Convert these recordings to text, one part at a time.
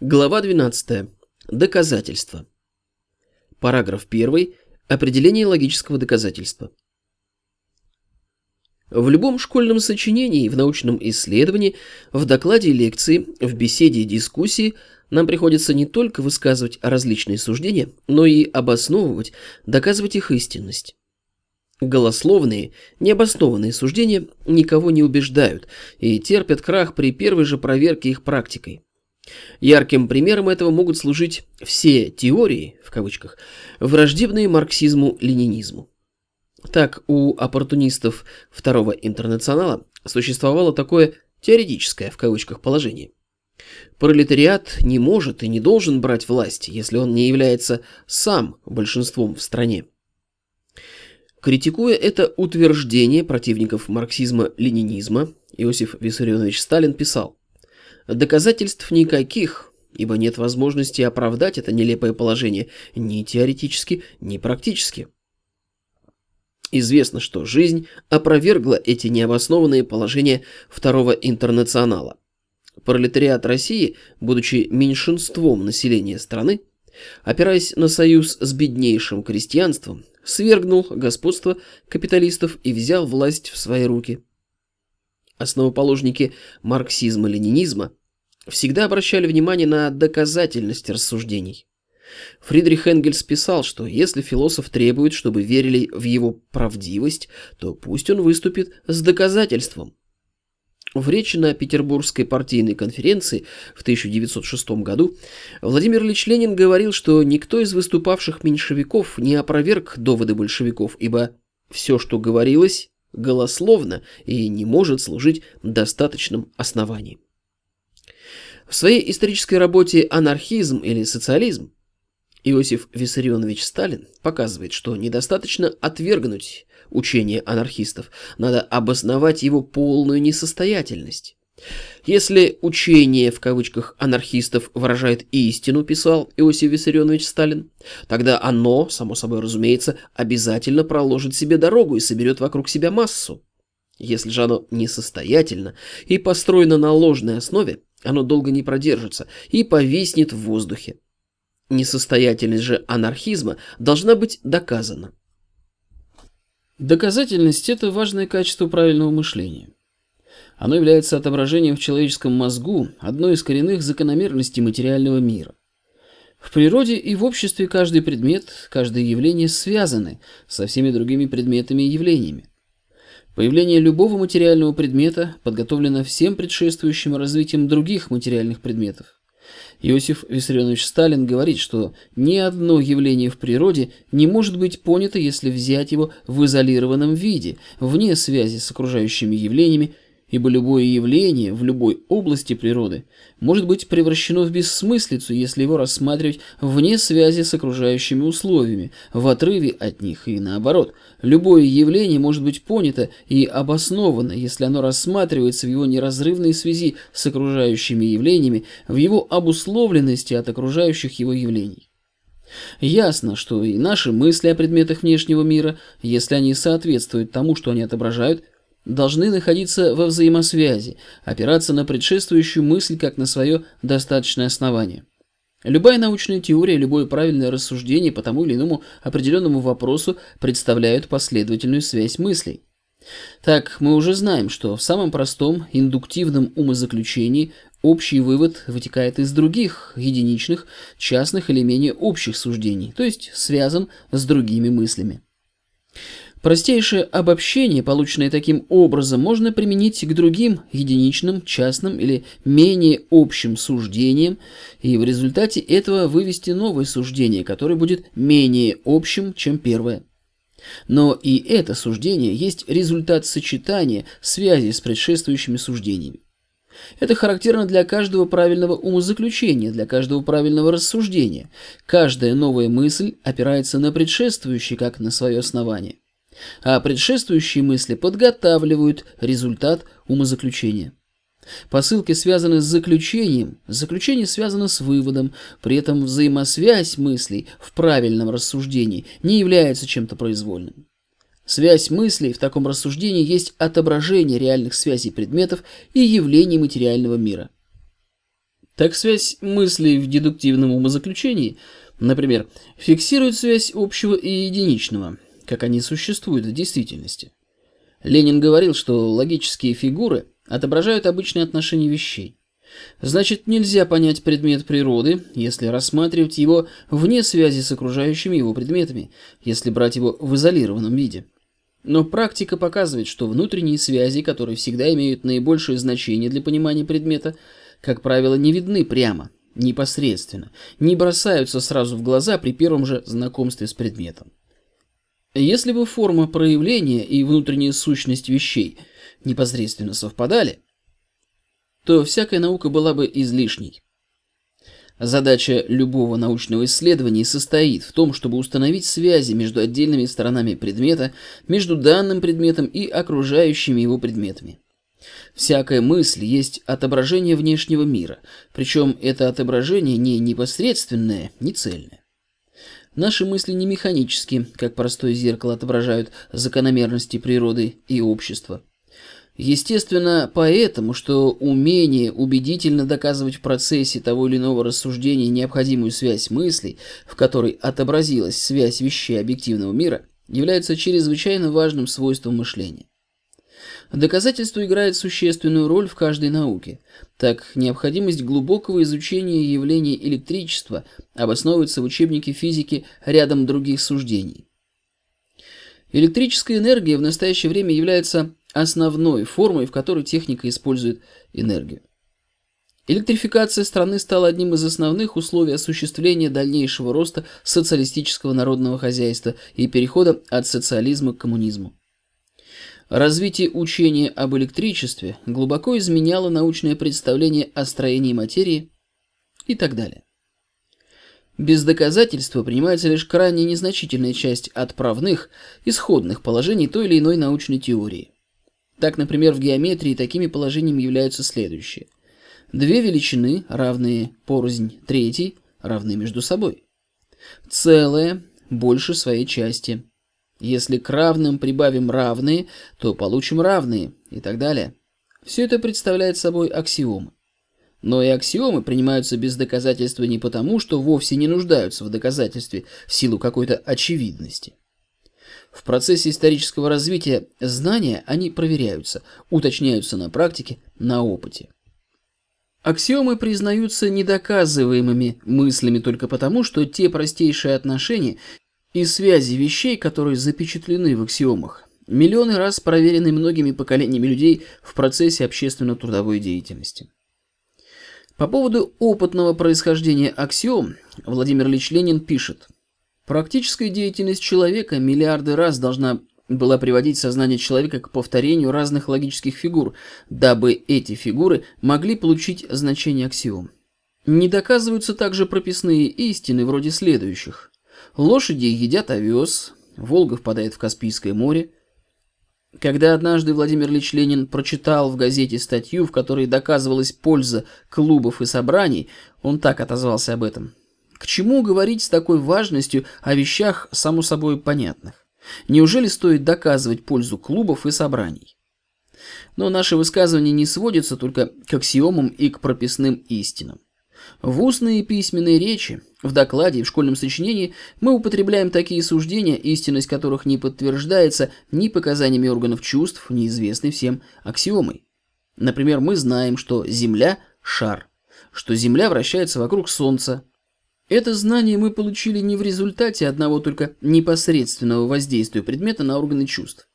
Глава 12. Доказательства. Параграф 1. Определение логического доказательства. В любом школьном сочинении, в научном исследовании, в докладе лекции, в беседе и дискуссии нам приходится не только высказывать различные суждения, но и обосновывать, доказывать их истинность. Голословные, необоснованные суждения никого не убеждают и терпят крах при первой же проверке их практикой. Ярким примером этого могут служить все теории, в кавычках, враждебные марксизму-ленинизму. Так, у оппортунистов второго интернационала существовало такое теоретическое, в кавычках, положение. Пролетариат не может и не должен брать власть, если он не является сам большинством в стране. Критикуя это утверждение противников марксизма-ленинизма, Иосиф Виссарионович Сталин писал Доказательств никаких, ибо нет возможности оправдать это нелепое положение ни теоретически, ни практически. Известно, что жизнь опровергла эти необоснованные положения Второго интернационала. Пролетариат России, будучи меньшинством населения страны, опираясь на союз с беднейшим крестьянством, свергнул господство капиталистов и взял власть в свои руки. Основоположники марксизма-ленинизма всегда обращали внимание на доказательность рассуждений. Фридрих Энгельс писал, что если философ требует, чтобы верили в его правдивость, то пусть он выступит с доказательством. В речи на Петербургской партийной конференции в 1906 году Владимир Ильич Ленин говорил, что никто из выступавших меньшевиков не опроверг доводы большевиков, ибо все, что говорилось, голословно и не может служить достаточным основанием. В своей исторической работе «Анархизм или социализм» Иосиф Виссарионович Сталин показывает, что недостаточно отвергнуть учение анархистов, надо обосновать его полную несостоятельность. Если учение, в кавычках, анархистов выражает истину, писал Иосиф Виссарионович Сталин, тогда оно, само собой разумеется, обязательно проложит себе дорогу и соберет вокруг себя массу. Если же оно несостоятельно и построено на ложной основе, оно долго не продержится и повиснет в воздухе. Несостоятельность же анархизма должна быть доказана. Доказательность – это важное качество правильного мышления. Оно является отображением в человеческом мозгу одной из коренных закономерностей материального мира. В природе и в обществе каждый предмет, каждое явление связаны со всеми другими предметами и явлениями. Появление любого материального предмета подготовлено всем предшествующим развитием других материальных предметов. Иосиф Виссарионович Сталин говорит, что ни одно явление в природе не может быть понято, если взять его в изолированном виде, вне связи с окружающими явлениями ибо любое явление в любой области природы может быть превращено в бессмыслицу, если его рассматривать вне связи с окружающими условиями, в отрыве от них и наоборот. Любое явление может быть понято и обосновано, если оно рассматривается в его неразрывной связи с окружающими явлениями, в его обусловленности от окружающих его явлений. Ясно, что и наши мысли о предметах внешнего мира, если они соответствуют тому, что они отображают, должны находиться во взаимосвязи, опираться на предшествующую мысль как на свое достаточное основание. Любая научная теория, любое правильное рассуждение по тому или иному определенному вопросу представляют последовательную связь мыслей. Так, мы уже знаем, что в самом простом индуктивном умозаключении общий вывод вытекает из других, единичных, частных или менее общих суждений, то есть связан с другими мыслями. Простейшее обобщение, полученное таким образом, можно применить к другим единичным, частным или менее общим суждениям, и в результате этого вывести новое суждение, которое будет менее общим, чем первое. Но и это суждение есть результат сочетания связи с предшествующими суждениями. Это характерно для каждого правильного умозаключения, для каждого правильного рассуждения. Каждая новая мысль опирается на предшествующий как на свое основание а предшествующие мысли подготавливают результат умозаключения. Посылки связаны с заключением, заключение связано с выводом, при этом взаимосвязь мыслей в правильном рассуждении не является чем-то произвольным. Связь мыслей в таком рассуждении есть отображение реальных связей предметов и явлений материального мира. Так связь мыслей в дедуктивном умозаключении, например, фиксирует связь общего и единичного, как они существуют в действительности. Ленин говорил, что логические фигуры отображают обычные отношения вещей. Значит, нельзя понять предмет природы, если рассматривать его вне связи с окружающими его предметами, если брать его в изолированном виде. Но практика показывает, что внутренние связи, которые всегда имеют наибольшее значение для понимания предмета, как правило, не видны прямо, непосредственно, не бросаются сразу в глаза при первом же знакомстве с предметом. Если бы форма проявления и внутренняя сущность вещей непосредственно совпадали, то всякая наука была бы излишней. Задача любого научного исследования состоит в том, чтобы установить связи между отдельными сторонами предмета, между данным предметом и окружающими его предметами. Всякая мысль есть отображение внешнего мира, причем это отображение не непосредственное, не цельное. Наши мысли не механически, как простое зеркало отображают закономерности природы и общества. Естественно, поэтому, что умение убедительно доказывать в процессе того или иного рассуждения необходимую связь мыслей, в которой отобразилась связь вещей объективного мира, является чрезвычайно важным свойством мышления. Доказательство играет существенную роль в каждой науке. Так, необходимость глубокого изучения явлений электричества обосновывается в учебнике физики рядом других суждений. Электрическая энергия в настоящее время является основной формой, в которой техника использует энергию. Электрификация страны стала одним из основных условий осуществления дальнейшего роста социалистического народного хозяйства и перехода от социализма к коммунизму. Развитие учения об электричестве глубоко изменяло научное представление о строении материи и так далее. Без доказательства принимается лишь крайне незначительная часть отправных, исходных положений той или иной научной теории. Так, например, в геометрии такими положениями являются следующие. Две величины, равные порознь третьей, равны между собой. Целое больше своей части. Если к равным прибавим равные, то получим равные и так далее. Все это представляет собой аксиомы. Но и аксиомы принимаются без доказательства не потому, что вовсе не нуждаются в доказательстве в силу какой-то очевидности. В процессе исторического развития знания они проверяются, уточняются на практике, на опыте. Аксиомы признаются недоказываемыми мыслями только потому, что те простейшие отношения и связи вещей, которые запечатлены в аксиомах, миллионы раз проверены многими поколениями людей в процессе общественно-трудовой деятельности. По поводу опытного происхождения аксиом Владимир Ильич Ленин пишет «Практическая деятельность человека миллиарды раз должна была приводить сознание человека к повторению разных логических фигур, дабы эти фигуры могли получить значение аксиом. Не доказываются также прописные истины вроде следующих. Лошади едят овес, Волга впадает в Каспийское море. Когда однажды Владимир Ильич Ленин прочитал в газете статью, в которой доказывалась польза клубов и собраний, он так отозвался об этом. К чему говорить с такой важностью о вещах, само собой, понятных? Неужели стоит доказывать пользу клубов и собраний? Но наши высказывания не сводятся только к аксиомам и к прописным истинам. В устной и письменной речи, в докладе и в школьном сочинении мы употребляем такие суждения, истинность которых не подтверждается ни показаниями органов чувств, ни известной всем аксиомой. Например, мы знаем, что Земля – шар, что Земля вращается вокруг Солнца. Это знание мы получили не в результате одного только непосредственного воздействия предмета на органы чувств.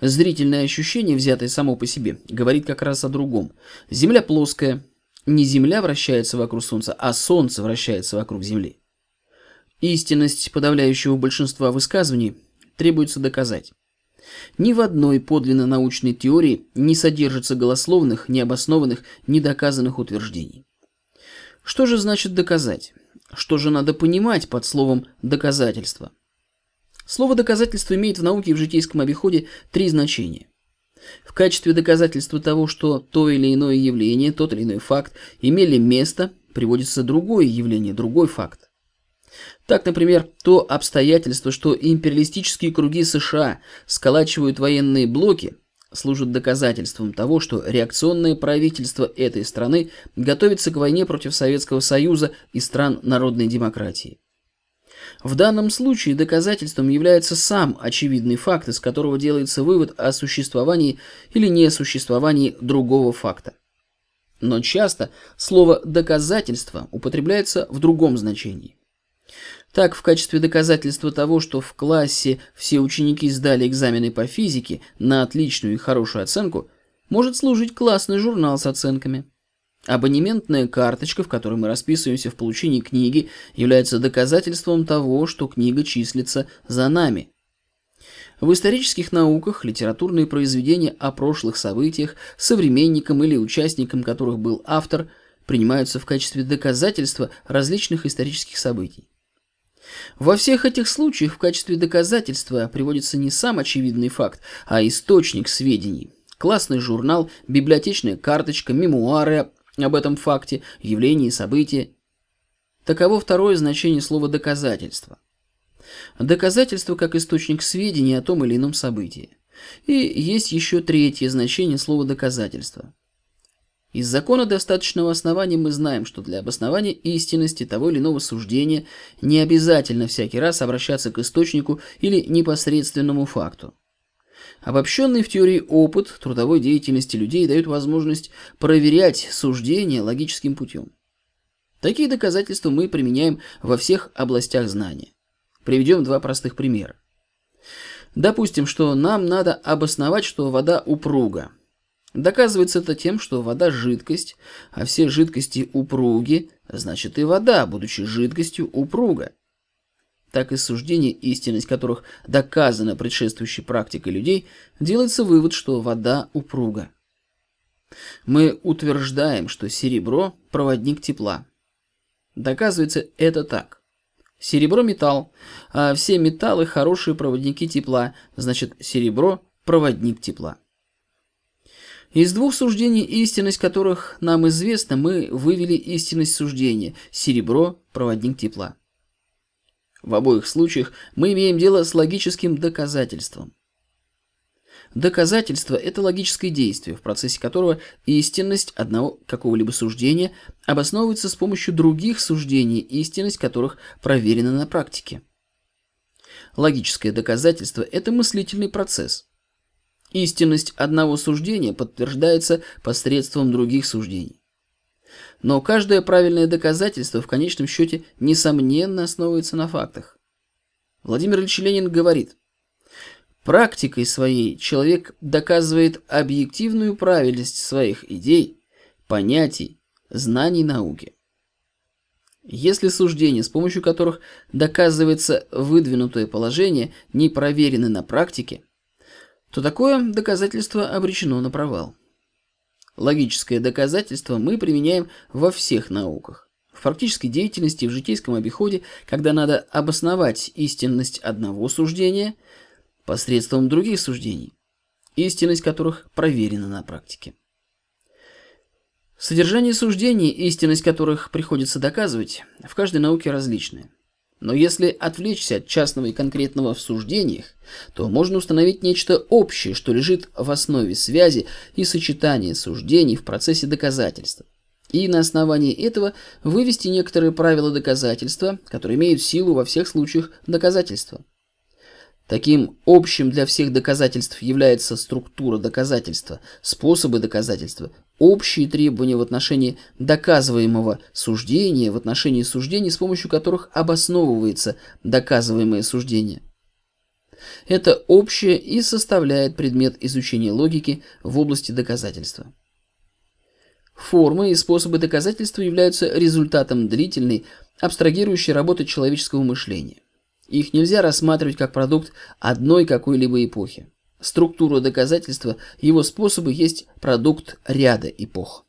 Зрительное ощущение, взятое само по себе, говорит как раз о другом. Земля плоская, не Земля вращается вокруг Солнца, а Солнце вращается вокруг Земли. Истинность подавляющего большинства высказываний требуется доказать. Ни в одной подлинно научной теории не содержится голословных, необоснованных, недоказанных утверждений. Что же значит доказать? Что же надо понимать под словом «доказательство»? Слово «доказательство» имеет в науке и в житейском обиходе три значения. В качестве доказательства того, что то или иное явление, тот или иной факт имели место, приводится другое явление, другой факт. Так, например, то обстоятельство, что империалистические круги США сколачивают военные блоки, служит доказательством того, что реакционное правительство этой страны готовится к войне против Советского Союза и стран народной демократии. В данном случае доказательством является сам очевидный факт, из которого делается вывод о существовании или несуществовании другого факта. Но часто слово «доказательство» употребляется в другом значении. Так, в качестве доказательства того, что в классе все ученики сдали экзамены по физике на отличную и хорошую оценку, может служить классный журнал с оценками. Абонементная карточка, в которой мы расписываемся в получении книги, является доказательством того, что книга числится за нами. В исторических науках литературные произведения о прошлых событиях, современником или участником которых был автор, принимаются в качестве доказательства различных исторических событий. Во всех этих случаях в качестве доказательства приводится не сам очевидный факт, а источник сведений. Классный журнал, библиотечная карточка, мемуары об этом факте, явлении событии. Таково второе значение слова «доказательство». Доказательство как источник сведений о том или ином событии. И есть еще третье значение слова «доказательство». Из закона достаточного основания мы знаем, что для обоснования истинности того или иного суждения не обязательно всякий раз обращаться к источнику или непосредственному факту. Обобщенный в теории опыт трудовой деятельности людей дает возможность проверять суждения логическим путем. Такие доказательства мы применяем во всех областях знания. Приведем два простых примера. Допустим, что нам надо обосновать, что вода упруга. Доказывается это тем, что вода – жидкость, а все жидкости упруги, значит и вода, будучи жидкостью, упруга. Так из суждений, истинность которых доказана предшествующей практикой людей, делается вывод, что вода упруга. Мы утверждаем, что серебро – проводник тепла. Доказывается это так. Серебро – металл, а все металлы – хорошие проводники тепла, значит серебро – проводник тепла. Из двух суждений, истинность которых нам известна, мы вывели истинность суждения – серебро – проводник тепла. В обоих случаях мы имеем дело с логическим доказательством. Доказательство – это логическое действие, в процессе которого истинность одного какого-либо суждения обосновывается с помощью других суждений, истинность которых проверена на практике. Логическое доказательство – это мыслительный процесс – Истинность одного суждения подтверждается посредством других суждений. Но каждое правильное доказательство в конечном счете несомненно основывается на фактах. Владимир Ильич Ленин говорит, практикой своей человек доказывает объективную правильность своих идей, понятий, знаний науки. Если суждения, с помощью которых доказывается выдвинутое положение, не проверены на практике, то такое доказательство обречено на провал. Логическое доказательство мы применяем во всех науках. В практической деятельности, в житейском обиходе, когда надо обосновать истинность одного суждения посредством других суждений, истинность которых проверена на практике. Содержание суждений, истинность которых приходится доказывать, в каждой науке различное. Но если отвлечься от частного и конкретного в суждениях, то можно установить нечто общее, что лежит в основе связи и сочетания суждений в процессе доказательства. И на основании этого вывести некоторые правила доказательства, которые имеют силу во всех случаях доказательства. Таким общим для всех доказательств является структура доказательства, способы доказательства, общие требования в отношении доказываемого суждения, в отношении суждений, с помощью которых обосновывается доказываемое суждение. Это общее и составляет предмет изучения логики в области доказательства. Формы и способы доказательства являются результатом длительной, абстрагирующей работы человеческого мышления. Их нельзя рассматривать как продукт одной какой-либо эпохи. Структура доказательства, его способы есть продукт ряда эпох.